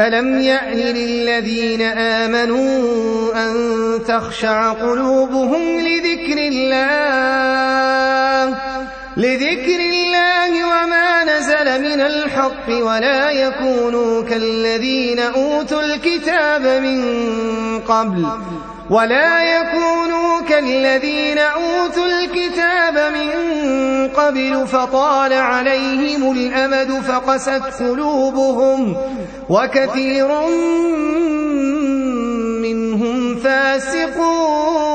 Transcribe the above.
ألم يأن للذين آمنوا أن تخشع قلوبهم لذكر الله؟ لذكر الله وما نزل من الحق ولا يكونوا كالذين أوتوا الكتاب من قبل ولا يكونوا كالذين أوتوا الكتاب من قبل فطال عليهم الأمد فقست قلوبهم وكثير منهم فاسقون.